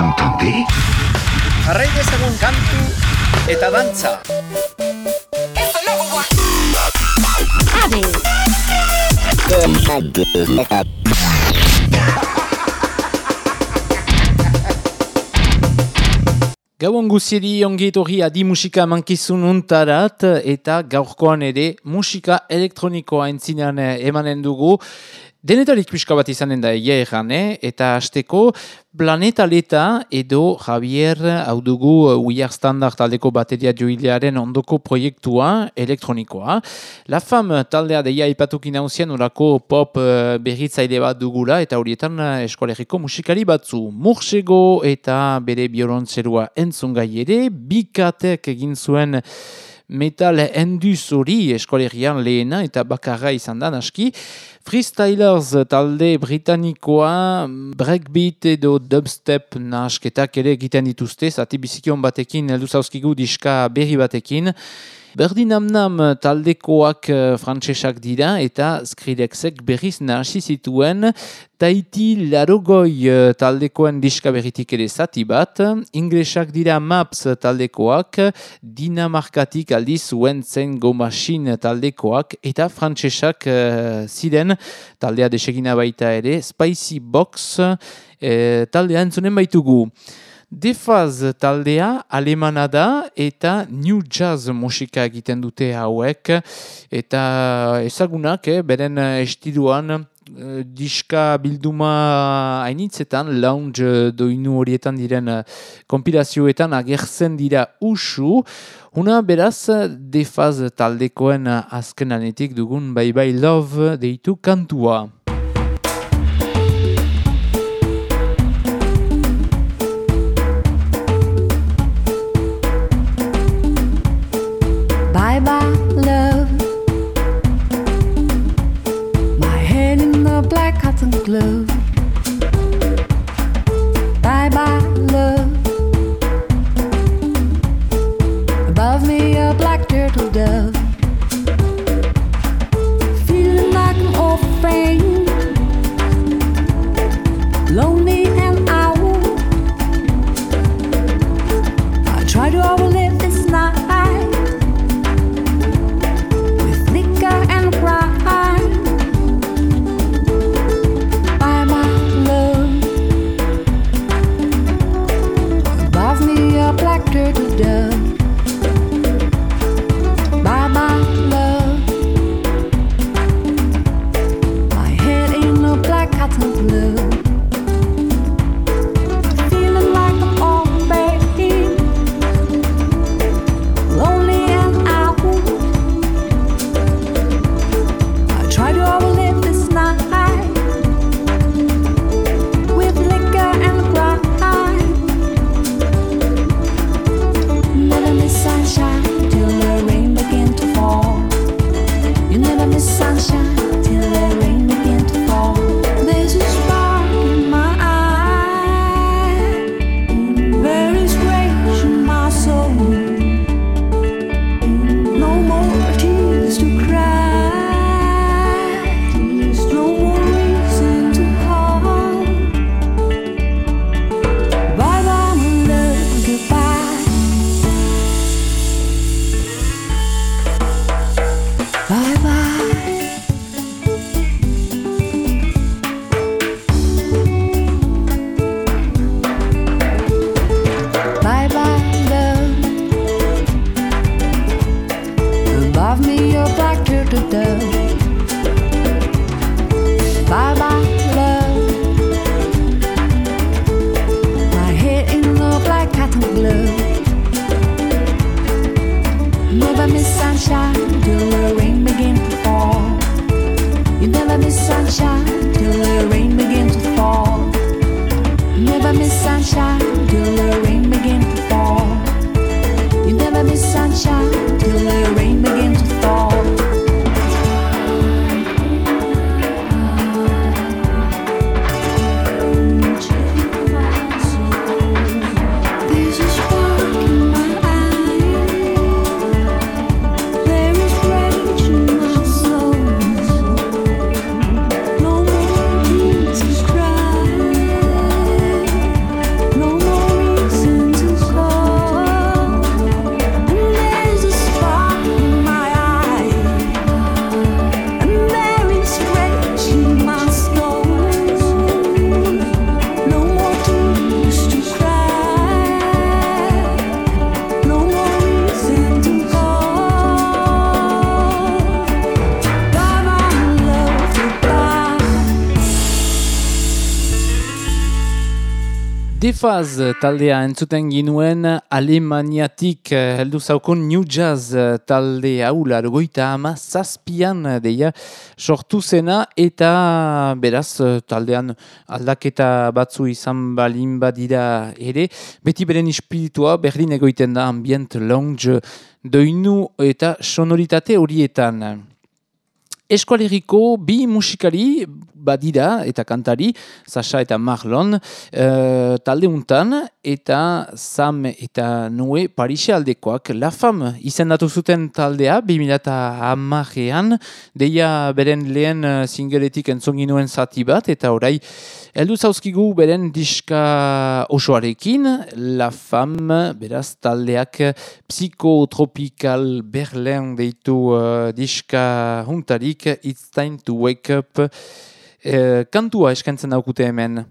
entendez Jarrai dezagun kantu eta dantza. Gauan guzieri ongi etorri adi musika mankizun untarat eta gaurkoan ere musika elektronikoa entzinean emanen dugu. Denetarik pixka bat izanen da egia errane, eta hasteko Planeta Leta edo Javier hau dugu UIAR Standard taldeko bateria joilearen ondoko proiektua elektronikoa. La Fam taldea deia ipatukin hauzien urako pop uh, berritzaile bat dugula eta horietan eskolegiko musikari batzu. Mursego eta bere biolontzelua entzun gai ere, bikatek egin zuen metal enduz hori eskolerian lehena eta bakarra izan da naski. Freestylers talde britanikoa breakbeat edo dubstep nasketak ere egiten dituzte, zati bizikion batekin, heldu zauzkigu diska berri batekin. Berdin namnam taldekoak uh, frantsesak dira eta Skrillexek berriz nahasi zituen. Taiti Larogoi uh, taldekoen diska berritik ere zati bat, inglesak dira Maps taldekoak, Dinamarkatik aldiz zuen zen gomasin taldekoak. Eta frantsesak uh, ziren taldea desegina baita ere Spicy Box. Uh, taldea entzunen baitugu. Defaz taldea alemana da eta New Jazz musika egiten dute hauek eta ezagunak, eh, beren estiluan eh, diska bilduma hainitzetan, lounge doinu horietan diren eh, kompilazioetan agertzen dira usu, Una beraz, defaz taldekoen azkenanetik dugun Bye Bye Love deitu kantua. Defaz taldea entzuten ginuen Alemaniatik eh, heldu zaukon New Jazz eh, talde haula goita ama zazpian eh, deia sortu zena eta beraz taldean aldaketa batzu izan balin badira ere beti beren ispiritua berdin egoiten da ambient lounge doinu eta sonoritate horietan. Eskualeriko bi musikari badira eta kantari, Sasha eta Marlon, uh, talde untan, eta Sam eta Noe Parise aldekoak. La Fam izendatu zuten taldea, 2008an, deia beren lehen uh, singeletik entzonginuen zati bat, eta orai, Eldu zauzkigu beren diska osoarekin, La Fam, beraz taldeak psikotropikal Berlin deitu uh, diska juntarik, It's time to wake up, uh, kantua eskentzen daukute hemen.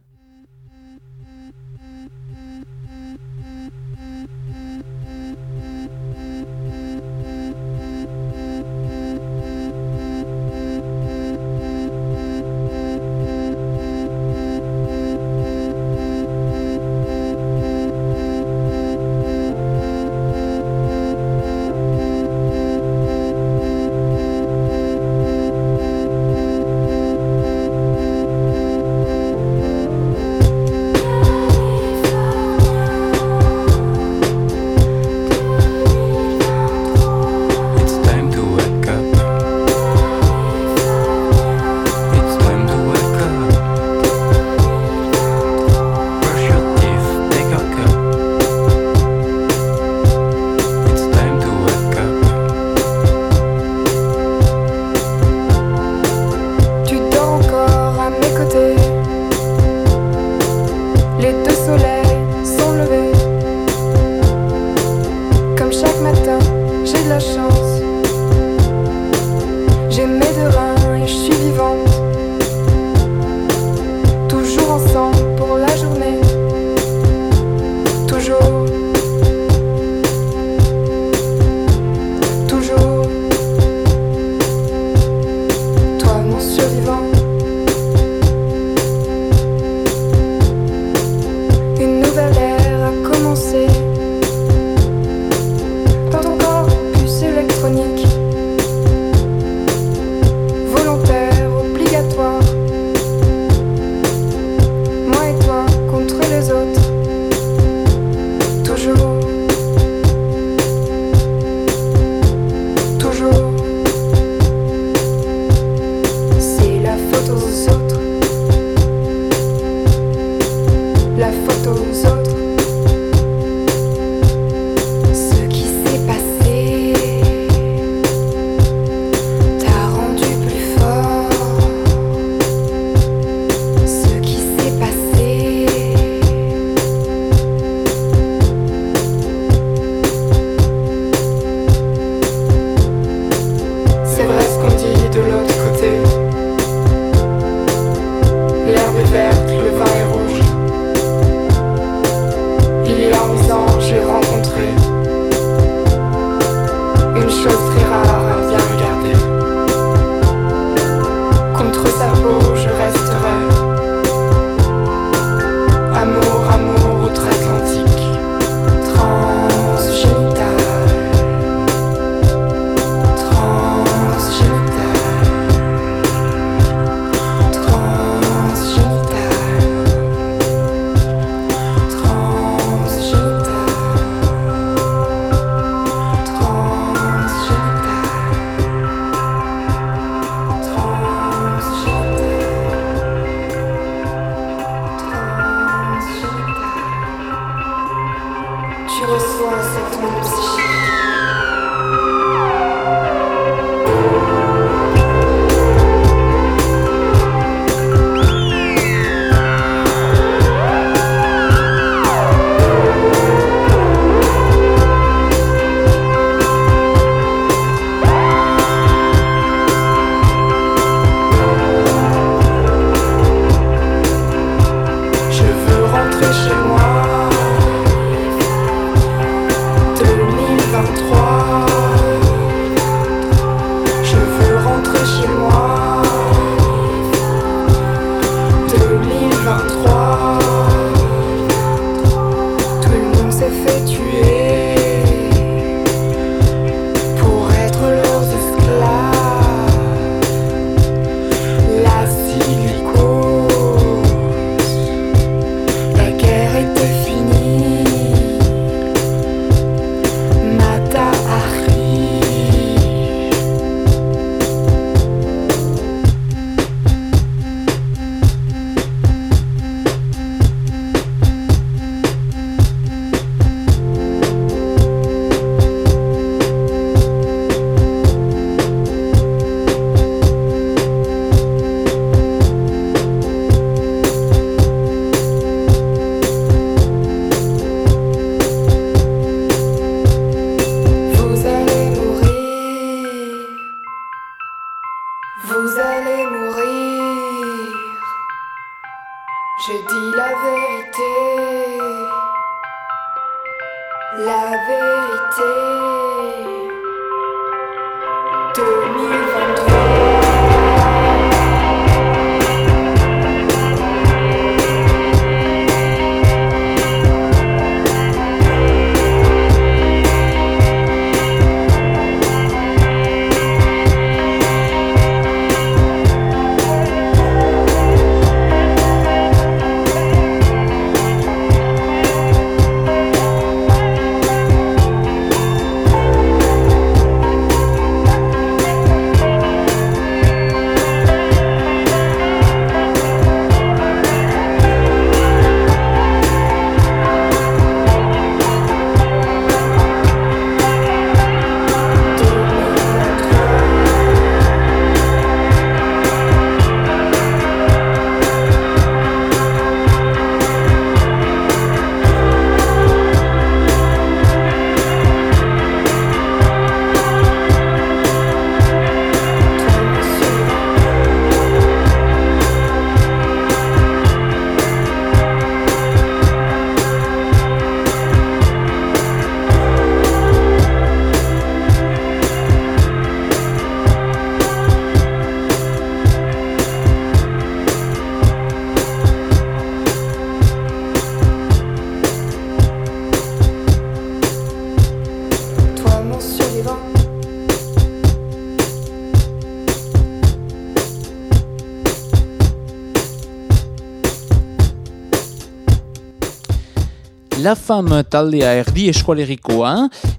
La Fam taldea erdi eskualerikoa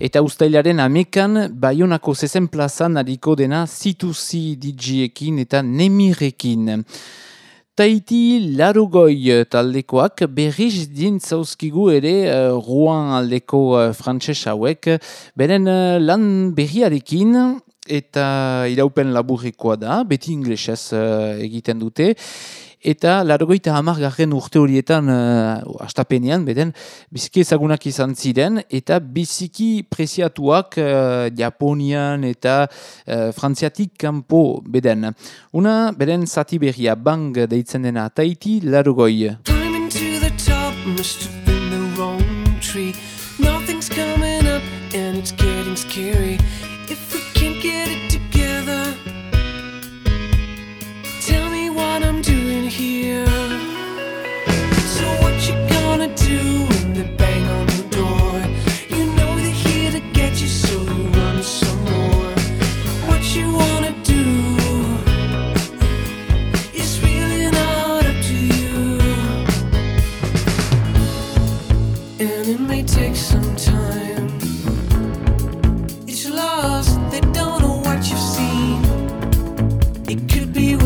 eta ustailaren amekan Bayonako zezen plazan adiko dena zituzi digiekin eta nemirekin. Taiti larugoi taldekoak berriz dintzauzkigu ere uh, Rouen aldeko uh, frantses hauek, beren uh, lan berriarekin eta iraupen laburrekoa da, beti inglesez uh, egiten dute, eta largoita hamargarren urte horietan uh, astapenean, beden, biziki ezagunak izan ziren, eta biziki preziatuak uh, Japonian eta uh, Frantziatik kanpo beden. Una, beren zati berria bang deitzen dena Tahiti largoi. Climbing to the top, must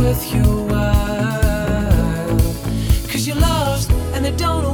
with you while. Cause you're lost and they don't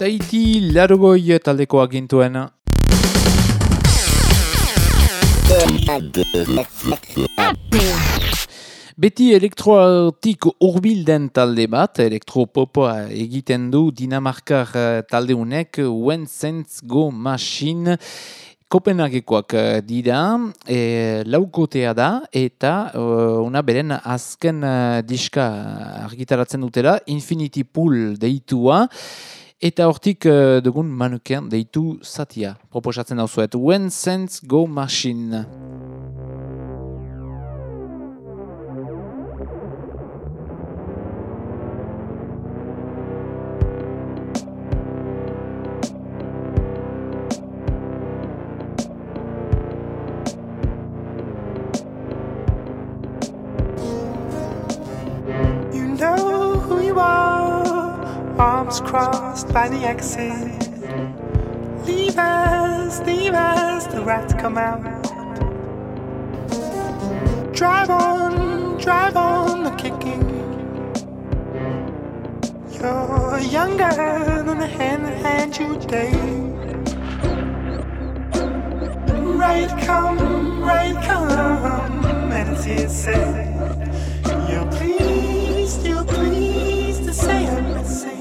Taiti largoi taldeko agintuen. Beti elektroartik urbil den talde bat, elektropopoa egiten du Dinamarkar eh, talde unek, When Sense Go Machine, Kopenhagekoak eh, dira, e, laukotea da, eta uh, una beren azken diska argitaratzen dutela, Infinity Pool deitua, eta hortik uh, dugun manukean deitu zatia. Proposatzen dauzuet, When Sense Go Machine. By the exit. Leave us, leave us, the rats come out. Drive on, drive on, the kicking. You're younger than the hand that hands you day. Right come, right come, and it's here. You're pleased, you're pleased to say I'm missing.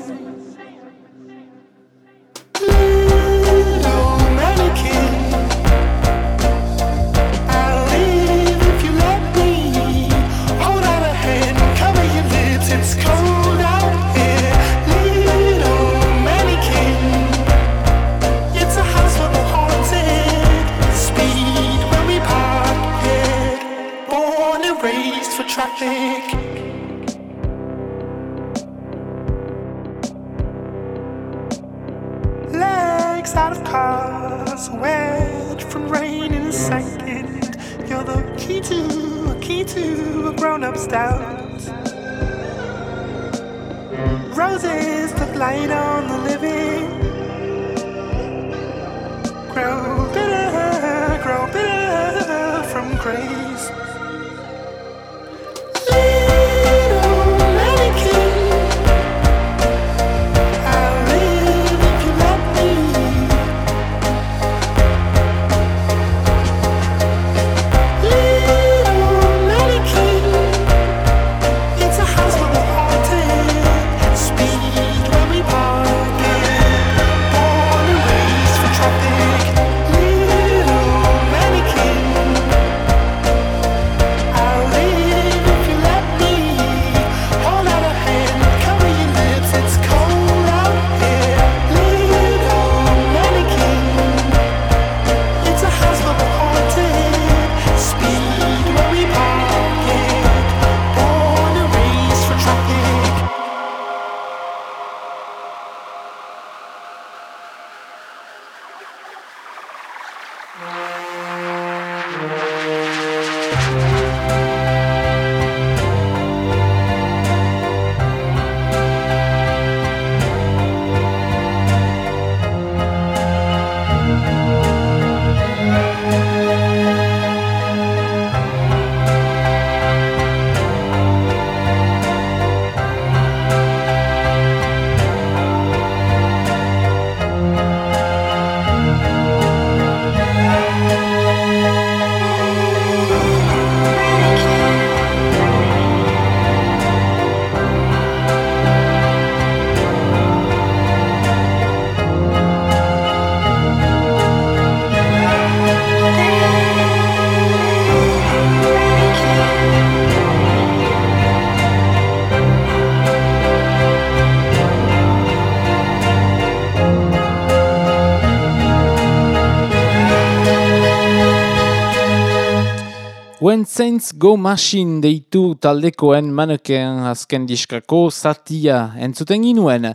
Saints Go Machine deitu taldekoen maneken azken diskako zatia entzuten ginuen.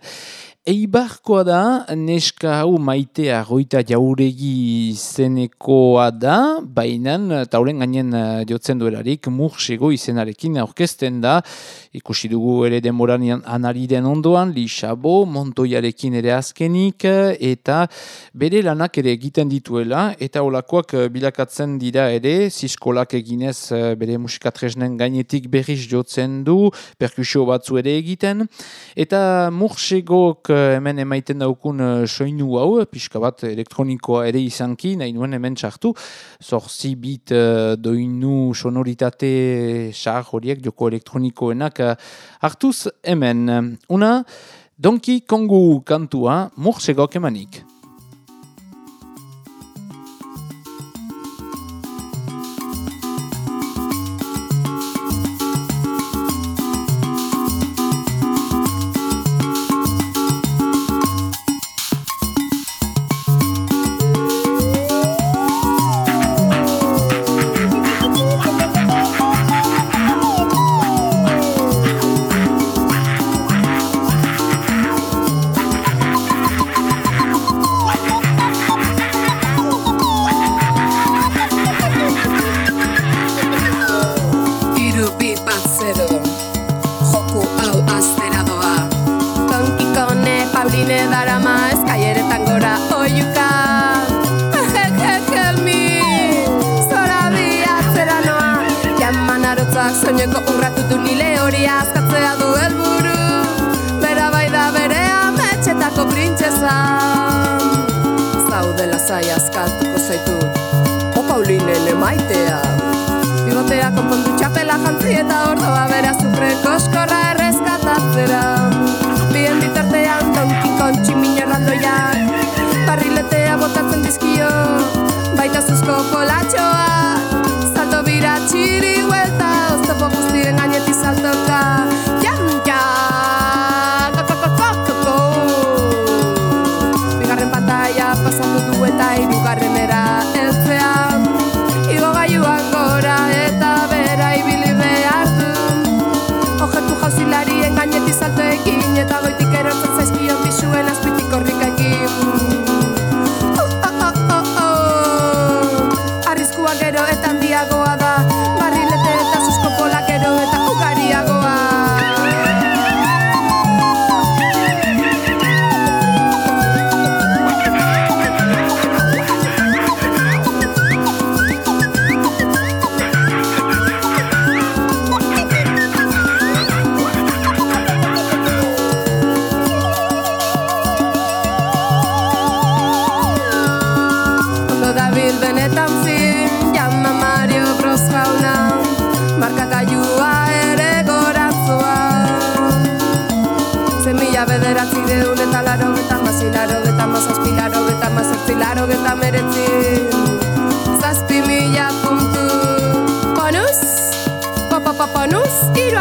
Eibarkoa da, neska hau maitea goita jauregi izenekoa da, baina taulen gainen eh, jotzen duelarik mursego izenarekin aurkezten da, ikusi dugu ere denboran anariden ondoan, Lixabo, Montoiarekin ere azkenik, eh, eta bere lanak ere egiten dituela, eta olakoak eh, bilakatzen dira ere, ziskolak eginez bere musikatresnen gainetik berriz jotzen du, perkusio batzu ere egiten, eta mursegok eh, hemen emaiten daukun eh, soinu hau, pixka bat elektronikoa ere izanki, nahi nuen hemen txartu, zorzi bit doinu sonoritate xar horiek joko elektronikoenak eh, hartuz hemen. Una, Donkey Kongu kantua mursegok emanik. Meretzi Zazpi mila puntu. Bonus, popopo bonus, hiru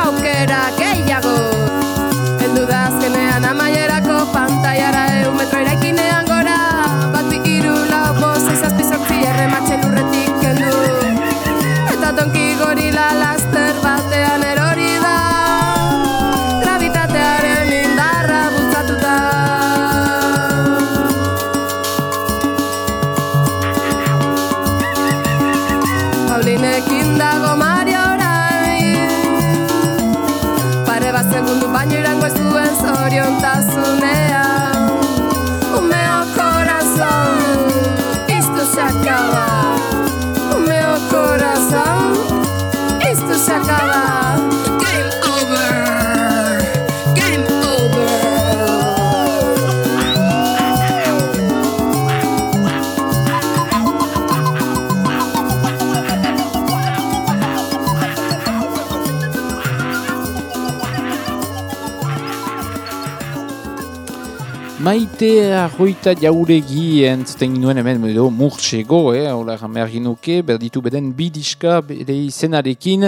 Maite arroita jauregi entzuten ginuen hemen edo murtsego, eh, hola egan behar ginuke, berditu beden bidiska bere izenarekin,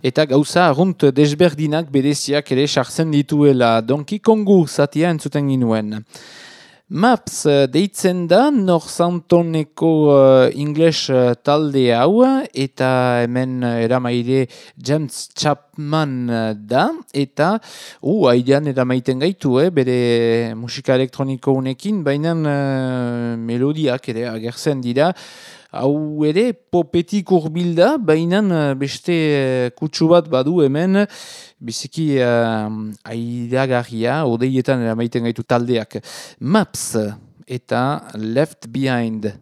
eta gauza arrunt desberdinak bereziak ere sartzen dituela Donkey Kongu zatia entzuten ginuen. Maps eh, deitzen da Northamptoneko uh, English eh, talde hau eta hemen uh, eramaire James Chapman eh, da eta uh, aidean eramaiten gaitu eh, bere musika elektroniko unekin baina uh, melodiak ere agertzen dira hau ere popetik urbilda, baina eh, beste eh, kutsu bat badu hemen, biziki uh, aidagarria, odeietan eramaiten gaitu taldeak. Maps eta Left Behind.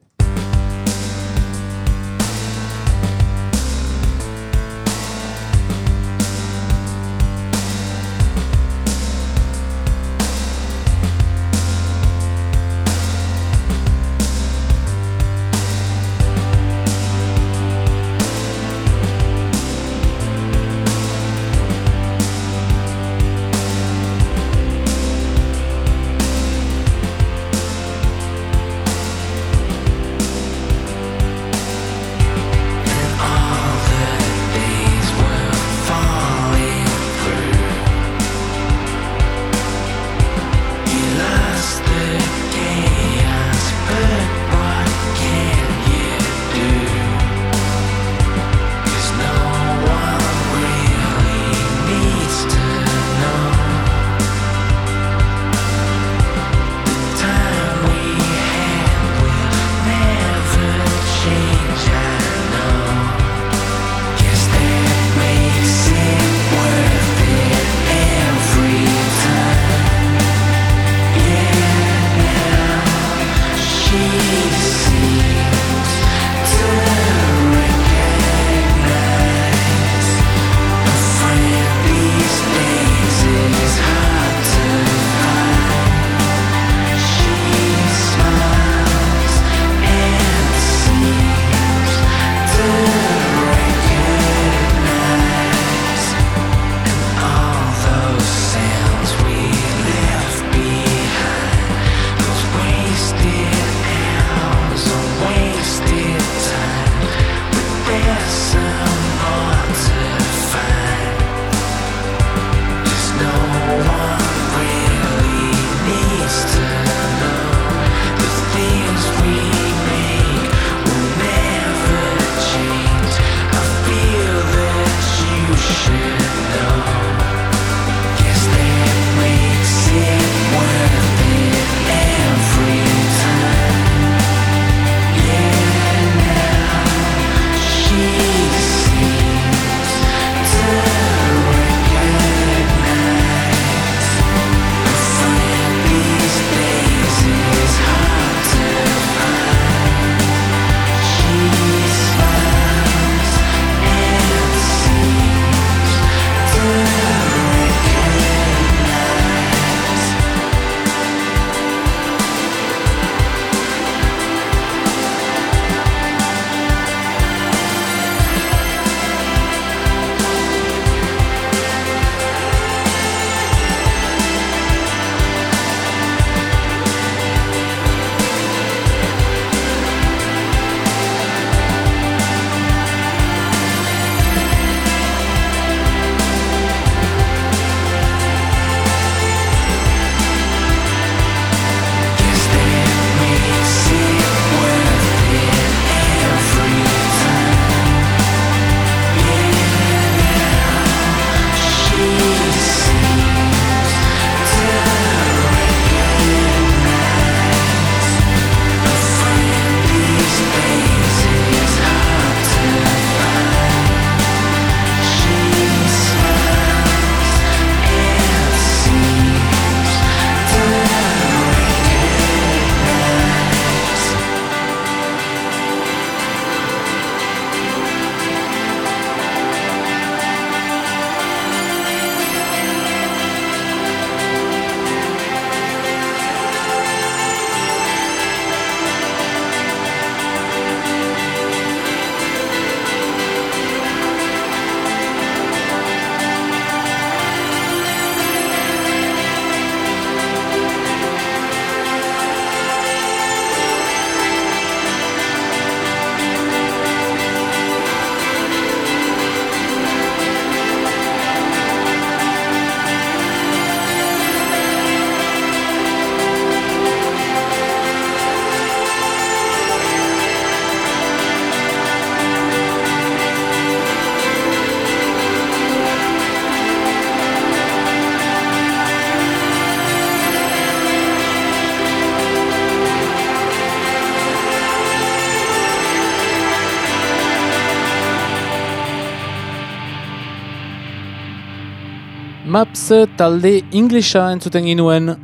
Maps talde inglesa entzuten ginuen. La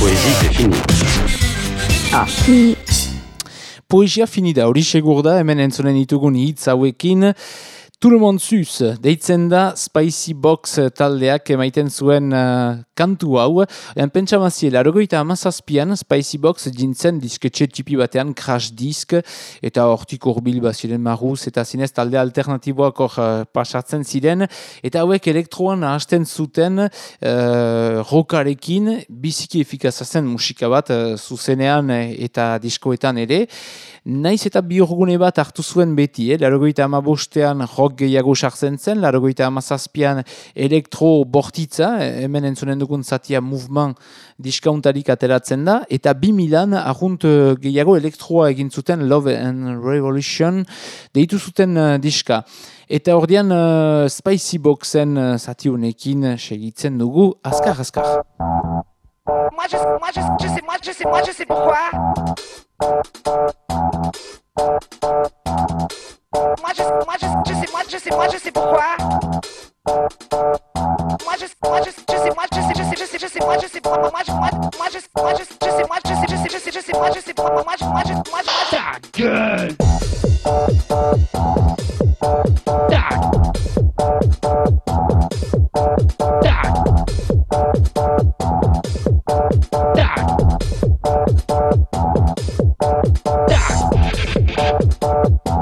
poésie, c'est fini. Poesia finida, hori segur da, hemen entzunen ditugun hitz hauekin. Sus, deitzen da Spicy Box taldeak emaiten zuen uh, kantu hau. Ean pentsa mazie, larogoita amazazpian Spicy Box jintzen disketxe tipi batean Crash Disk eta hortik urbil baziren marruz eta zinez talde alternatiboak hor uh, pasatzen ziren eta hauek elektroan hasten zuten uh, rokarekin biziki efikazazen musika bat uh, zuzenean eta diskoetan ere. Naiz eta biorgune bat hartu zuen beti, eh? larogoita amabostean rock gehiago sartzen zen, larogoita amazazpian elektro bortitza, eh, hemen entzunen dugun zatia movement diskauntarik ateratzen da, eta bi milan ahunt eh, gehiago elektroa egin zuten Love and Revolution deitu zuten uh, diska. Eta ordian uh, Spicy Boxen uh, zati honekin segitzen dugu, azkar, azkar. Moi je, moi je, je sais, moi je sais, moi je sais pourquoi. Moi je, moi je, je sais, moi je sais, moi je sais pourquoi. Moi je, moi je, je sais, moi je sais, je sais, je sais, je sais, moi je sais pourquoi. Moi je, moi, moi je, moi je, je sais, moi je sais, je sais, je sais, je sais, moi je sais. Moi moi je, moi je, moi je. Ta gueule. Moi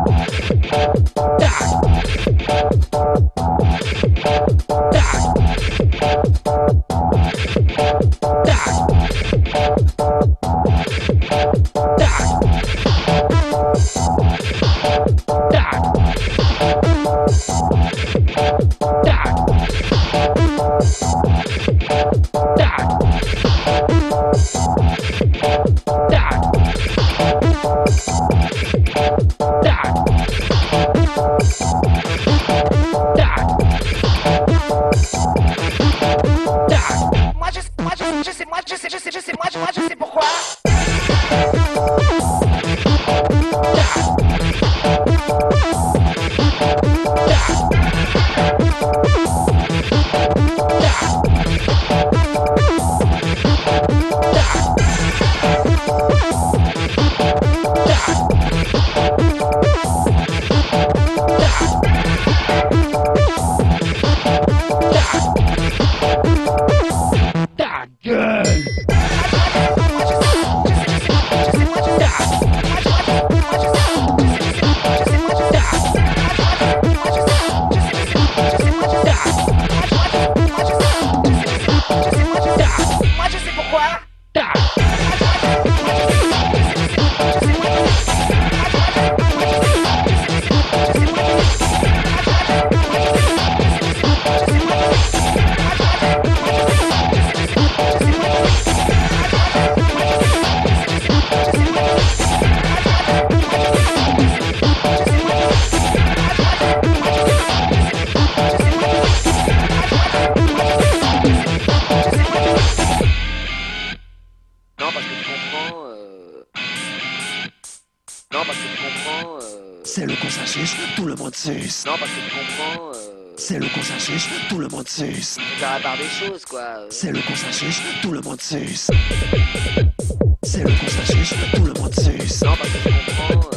C'est le consensus, tout le monde suce. C'est le consensus, tout le monde suce. Non.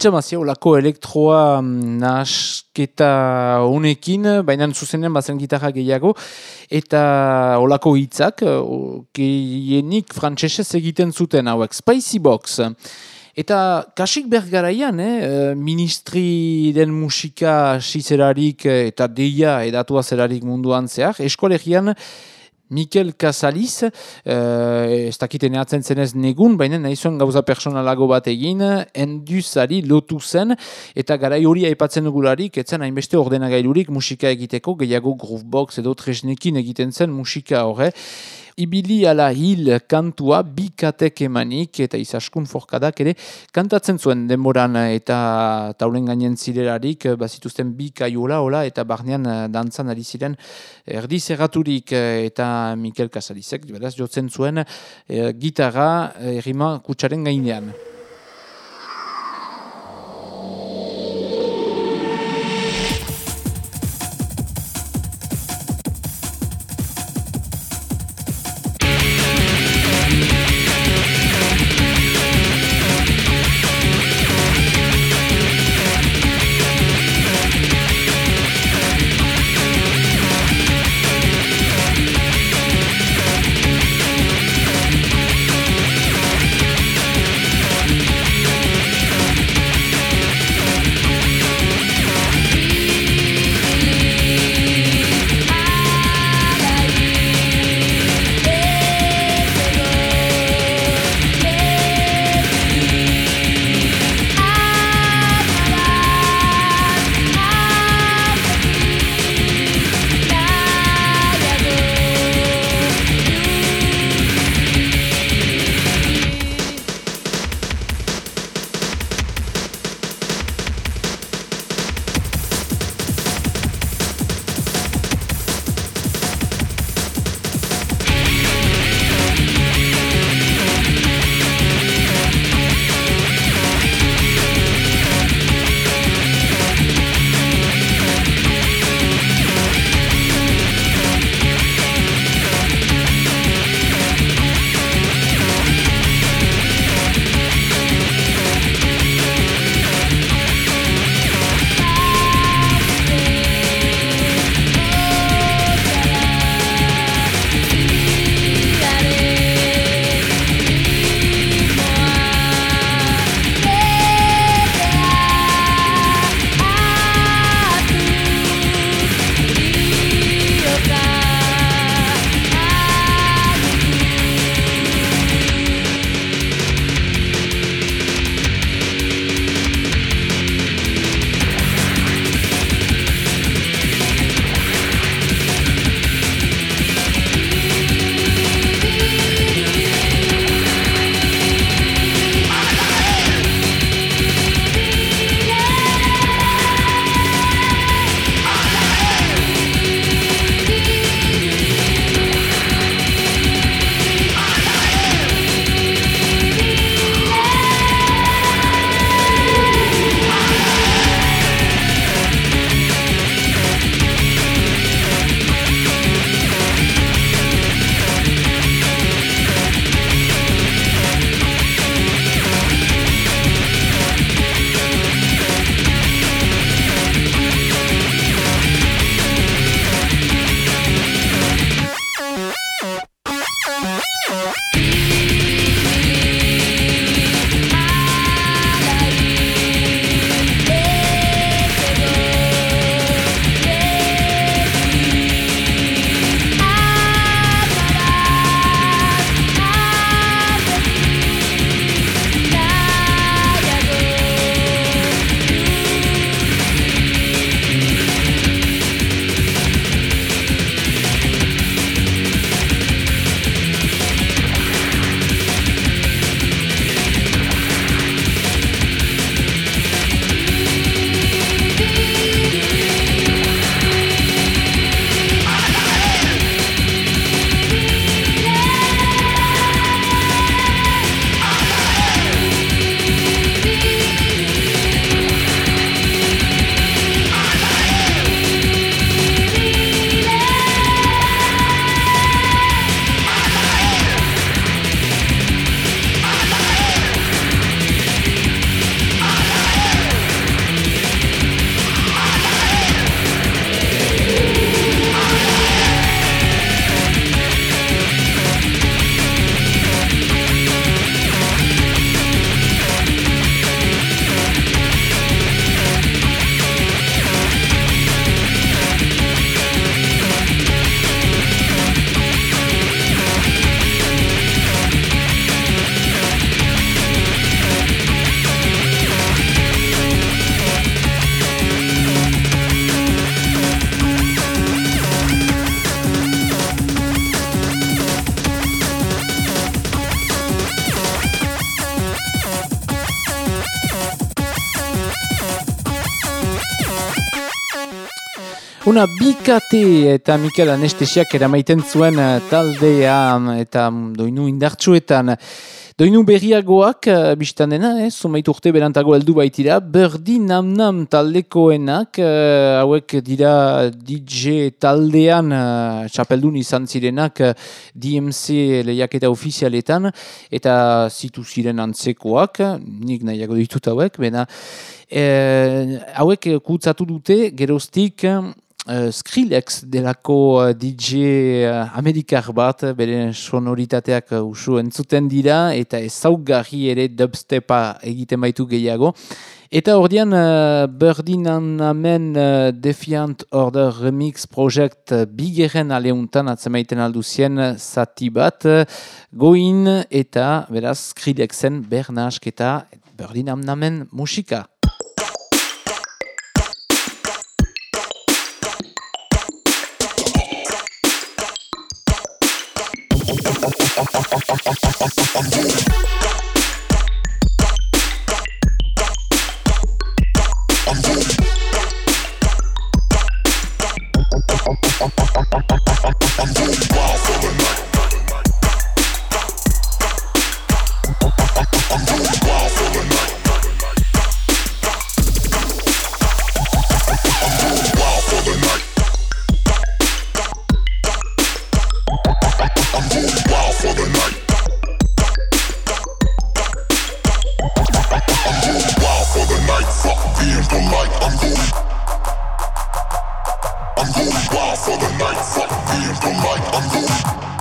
Pentsamazia, olako elektroa nasketa honekin, baina zuzenean bazen gitarra gehiago, eta olako hitzak, eh, gehienik frantsesez egiten zuten hauek, Spicy Box. Eta kasik bergaraian, eh, ministri den musika sizerarik eh, eta deia edatua zerarik munduan zehar, eskolegian Mikel Casaliz, eh, ez dakiten eatzen zenez negun, baina nahi zuen gauza personalago bat egin, enduzari lotu zen, eta garai hori aipatzen dugularik, etzen hainbeste ordenagailurik musika egiteko, gehiago groovebox edo tresnekin egiten zen musika horre. Ibili ala hil kantua bikatek emanik eta izaskun forkadak ere kantatzen zuen denboran eta taulen gainen zirelarik bazituzten bi kaiola hola eta barnean eh, dantzan ari ziren erdi zerraturik eh, eta Mikel Casalizek beraz jotzen zuen eh, gitarra eh, rima kutsaren gainean. Una bikate eta Mikel Anestesiak eramaiten zuen eh, taldea eta doinu indartsuetan. Doinu berriagoak, uh, bistan dena, eh, zumait urte berantago heldu baitira, berdi nam-nam taldekoenak, uh, hauek dira DJ taldean uh, txapeldun izan zirenak uh, DMC lehiaketa ofizialetan, eta zitu ziren antzekoak, nik nahiago ditut hauek, bena, uh, hauek kutzatu dute geroztik, Uh, Skrillex delako uh, DJ uh, amerikar bat, bere sonoritateak usu entzuten dira, eta ezaugarri ere dubstepa egiten baitu gehiago. Eta ordian, uh, berdin amen uh, Defiant Order Remix Project uh, bigeren aleuntan atzemaiten alduzien zati bat, goin eta, beraz, Skrillexen bernasketa berdin amen musika. I'm doing wild for the I'm going wild for the night. Fuck being polite. I'm going.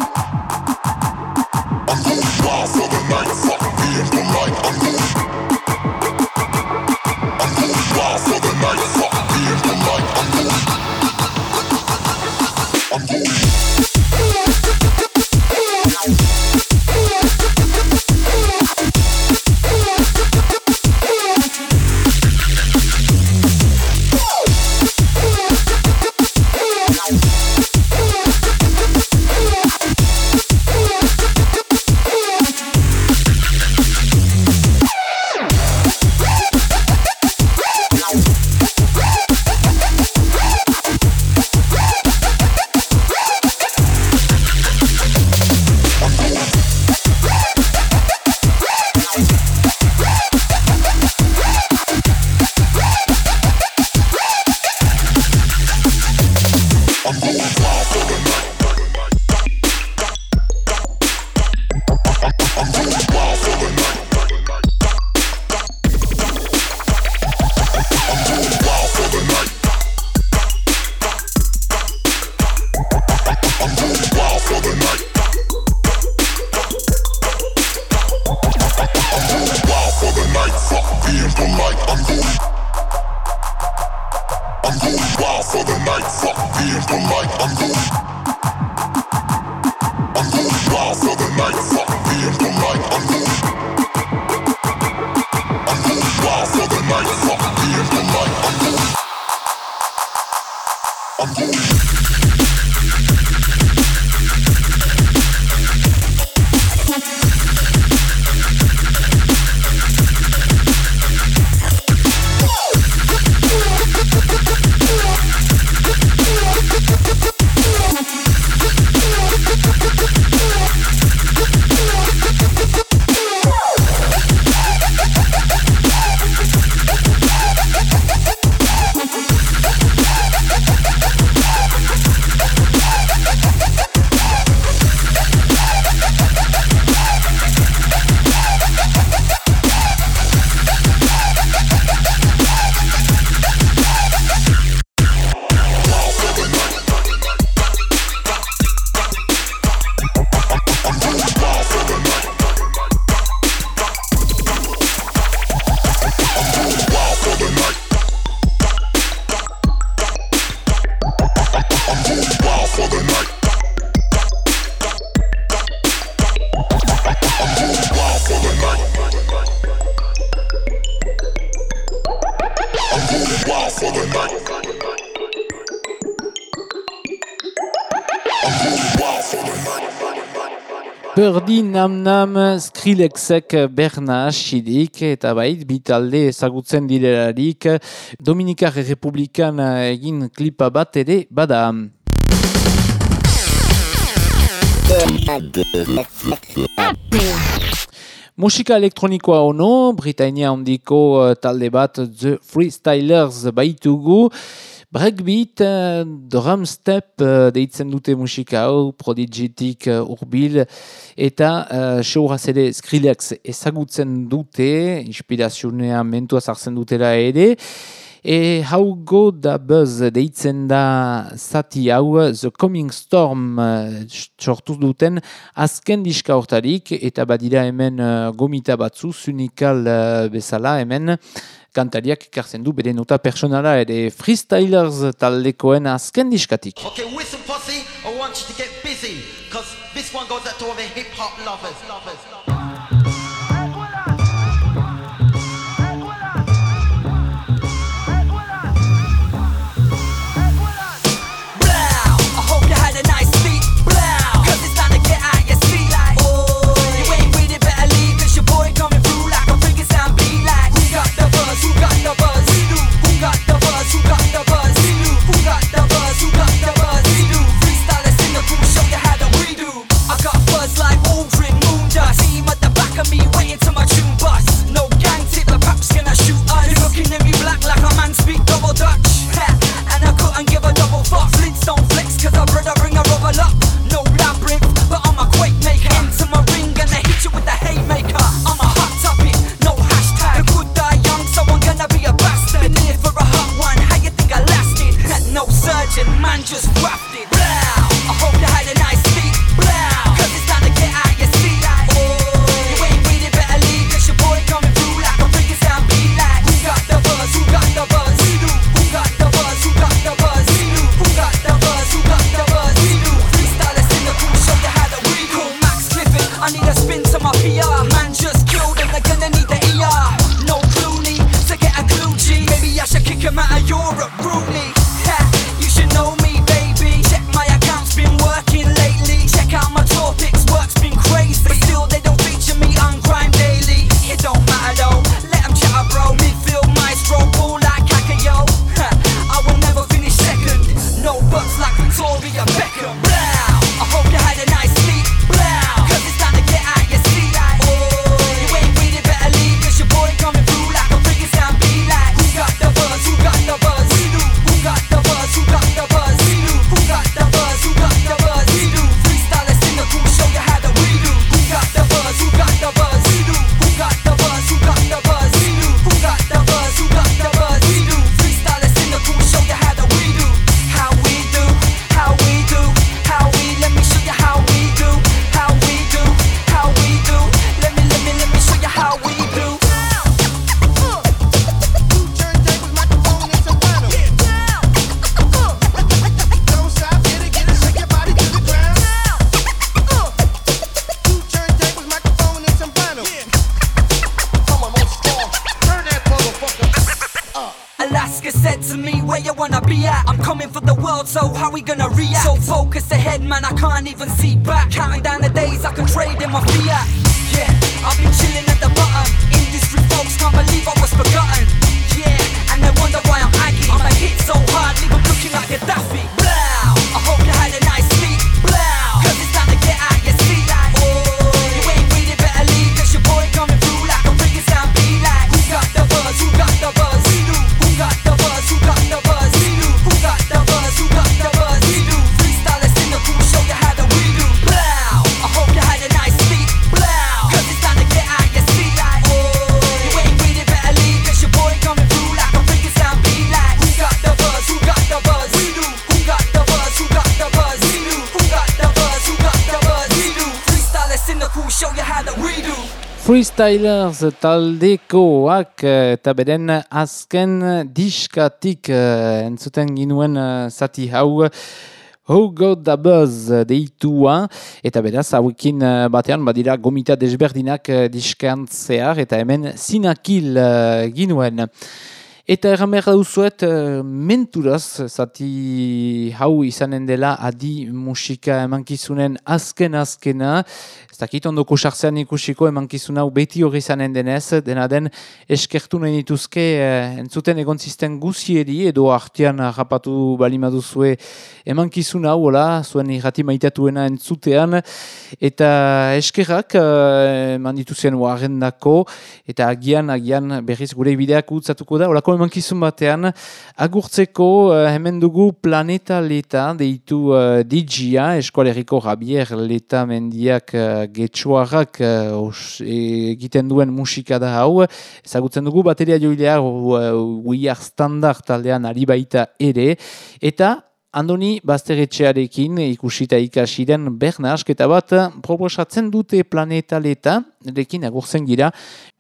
erdi nam-nam skrilexek berna asidik eta bait bitalde ezagutzen direlarik Dominikar Republikan egin klipa bat ere bada. Musika elektronikoa ono, Britainia handiko eh, talde bat The Freestylers baitugu. Breakbeat, drumstep e, deitzen dute musika hau, prodigitik e, urbil, eta uh, showraz ere Skrillex ezagutzen dute, inspirazionea mentua zartzen dutela ere, E hau go da buzz deitzen da zati hau The Coming Storm uh, duten azken diska hortarik eta badira hemen uh, gomita batzu, sunikal uh, bezala hemen kantariak ikartzen du bere nota personala ere freestylers taldekoen azken diskatik. Okay, listen, posse, busy, hip-hop lovers. Hat, and I couldn't give a double fuck. Flintstone flex, 'cause I rather bring a rubble up. No labrinth, but I'm a quake maker. Into my ring, hit you with haymaker. I'm a hot topic, no hashtag. I die young, so I'm gonna be a bastard. Here for a hot one, how you think I lasted? no surgeon, man, just wafted. Come out of Europe, Rooney. Freestylers taldekoak eh, eta beren azken diskatik eh, entzuten ginuen eh, zati hau How God the Buzz deitua eta beraz hauekin batean badira gomita desberdinak diskantzear eta hemen zinakil ginuen. Eta erran behar dauzuet, menturaz, zati hau izanen dela adi musika emankizunen azken-azkena, dakit ondoko sartzean ikusiko emankizun hau beti hori izanen denez, dena den eskertu nahi dituzke eh, entzuten egon zisten guzieri edo artean harrapatu balimaduzue emankizun hau, hola, zuen irrati maitatuena entzutean, eta eskerrak eh, eman dituzien dako, eta agian, agian berriz gure bideak utzatuko da, holako emankizun batean, agurtzeko uh, hemen dugu Planeta Leta, deitu uh, DJ-a, eskualeriko Javier Leta mendiak uh, getxoarrak os- egiten duen musika da hau, ezagutzen dugu bateria joilea We Are Standard taldean ari baita ere, eta Andoni Bazteretxearekin ikusita ikasiren berna asketa bat proposatzen dute planeta leta, lekin agurtzen gira,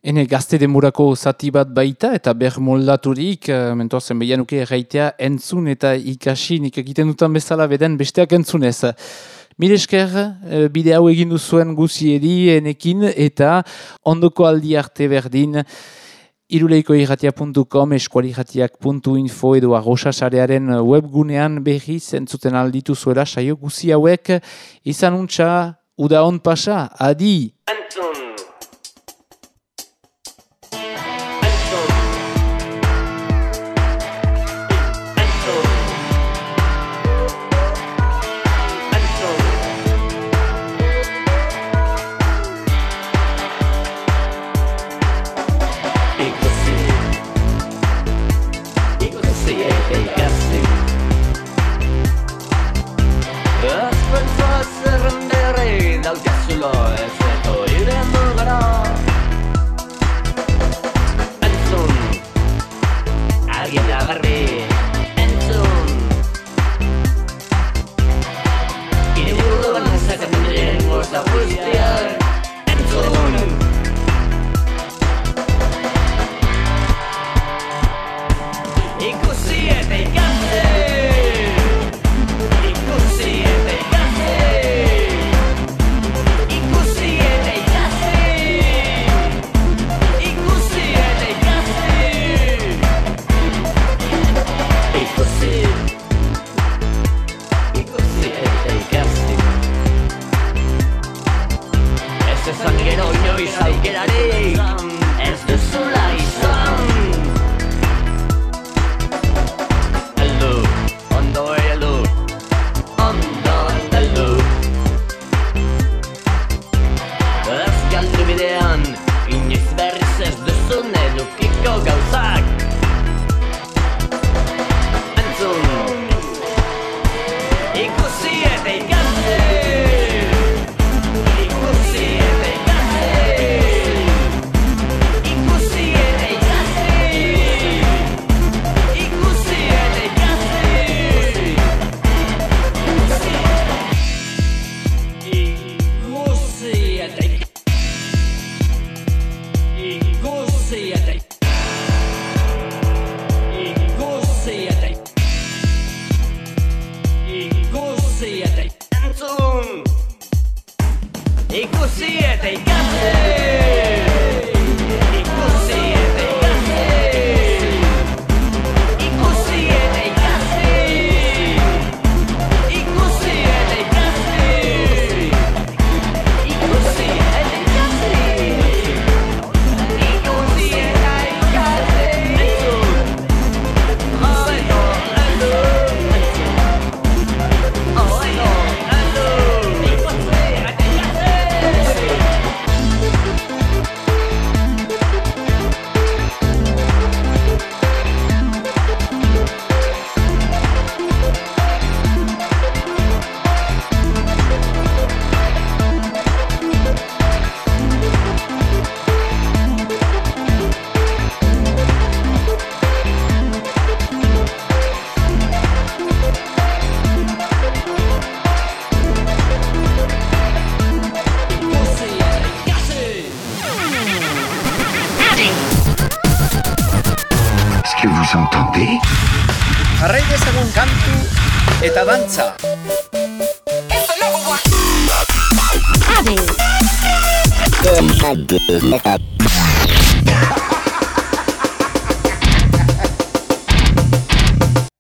ene gazte demurako zati bat baita eta ber moldaturik, uh, mentozen behianuke erraitea entzun eta ikasi nik egiten dutan bezala beden besteak entzunez. Mil esker, eh, bide hau egin duzuen guzieri enekin eta ondoko aldi arte berdin iruleikoirratia.com, eskualirratiak.info edo arrosasarearen webgunean berriz entzuten alditu zuela saio guzi hauek izan untxa, uda on pasa, adi! Anton.